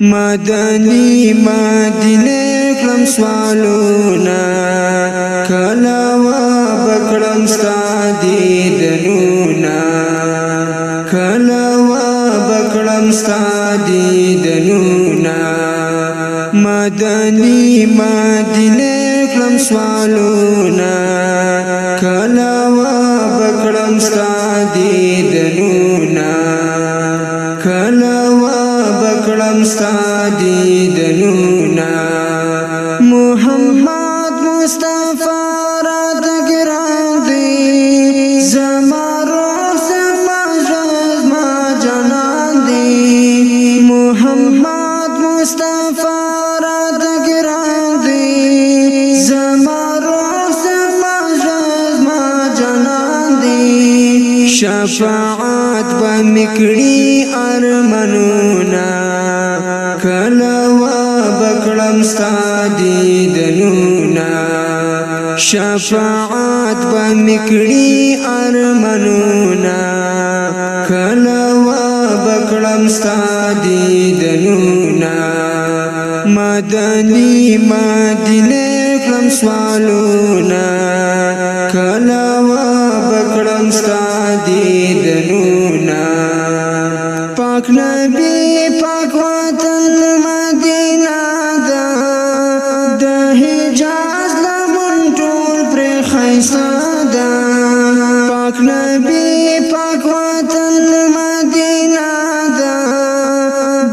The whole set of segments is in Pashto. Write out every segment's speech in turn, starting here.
مدنی مدینه کلم سوالونا کلاوا بکړم ستادی دنونا کلاوا بکړم ستادی دنونا مدنی مدینه کلم سوالونا کلاوا بکړم ستادی دنونا کلاوا بکړم ستادي د نونا محمد مصطفی رات ګران دی زما روح زما ژوند ما جنان دی محمد مصطفی رات ګران دی زما روح زما ژوند ما جنان دی شفاعت به میکړي ارمنونا کلا وا بکړم ستادي دنونا شفاعت به میکړي ارمنونا کلا وا بکړم ستادي دنونا مدني مدینه کړم سوالونا کلا وا بکړم ستادي دنونا نبی پاک وطن مدینه دا د حجاز لمن ټول پر خیسه دا پاک نبی پاک وطن مدینه دا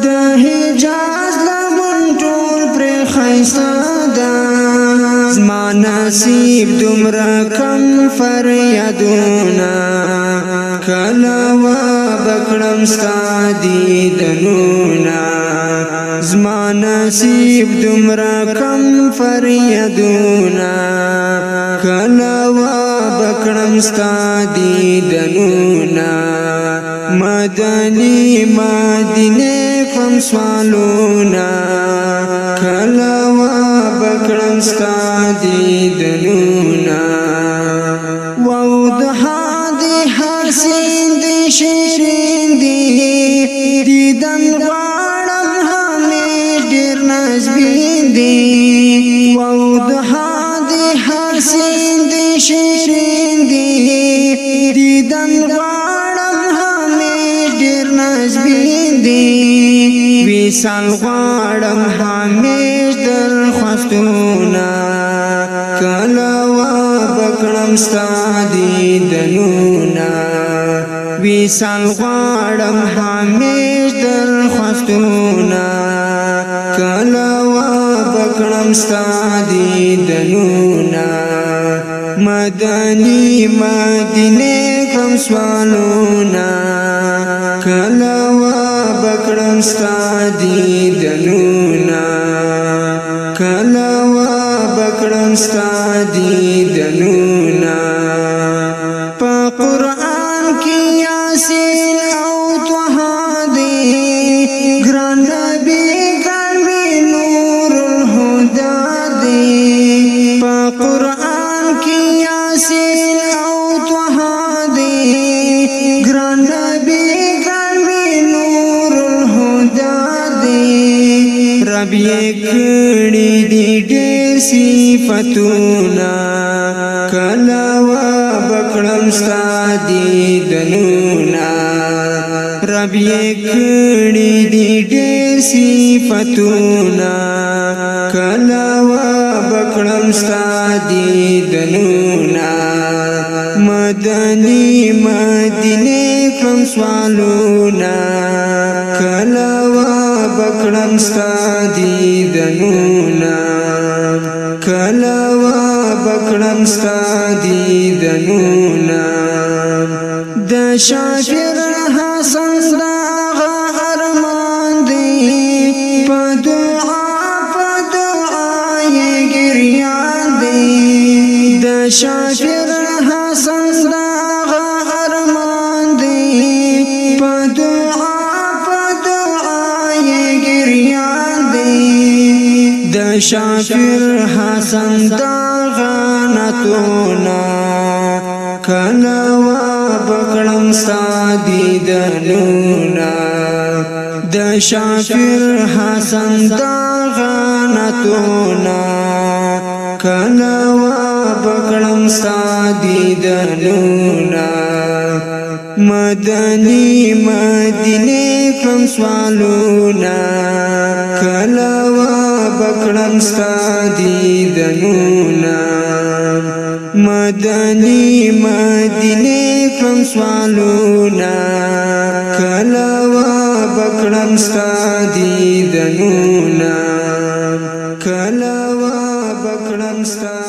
د حجاز لمن ټول پر خیسه دا زما نصیب دومره کم فریادونه کلا کړم ستادي دنونا زما نصیب دمرا کم فریادونا کلا وا بکړم ستادي دنونا مدني مدینه فم سوالونا کلا وا بکړم ستادي دنونا نازبین دی وضحا دی حسین دی شیرین دی دیدن غواړم همې ډیر نازبین دی وېسال غواړم همې در خوښتونه کله وا بکړم ستادي دنونه وېسال غواړم همې در خوښتونه کلا وا پکړم ستادي دنونا مدني مدینه کم سوالونا کلا وا پکړم ستادي دنونا کلا وا پکړم ستادي دنونا قرآن کی یاسین او طه دی ګران نبی ګرمی نور الهدى دی رب یې کړی دی ډېر صفاتونه کلا وا بکړم ستادی دنونا رب یې کړی دی ډېر صفاتونه کلا وا بکړم ستادي دنونا مدني مدینه کم سوالونا کلا وا بکړم ستادي دنونا کلا وا بکړم ستادي دنونا د شافر شفیع حسن دا غرمان دی په دعا په دعا یې ګریان دی د شفیع حسن دا غنتونا کنا وا بکړم سادي دنونا د شفیع حسن دا غنتونا کنا پکړم سادي دنونا مدني مدینه کم سوالونا کلا پکړم سادي دنونا مدني مدینه کم سوالونا کلا پکړم سادي دنونا کلا پکړم سادي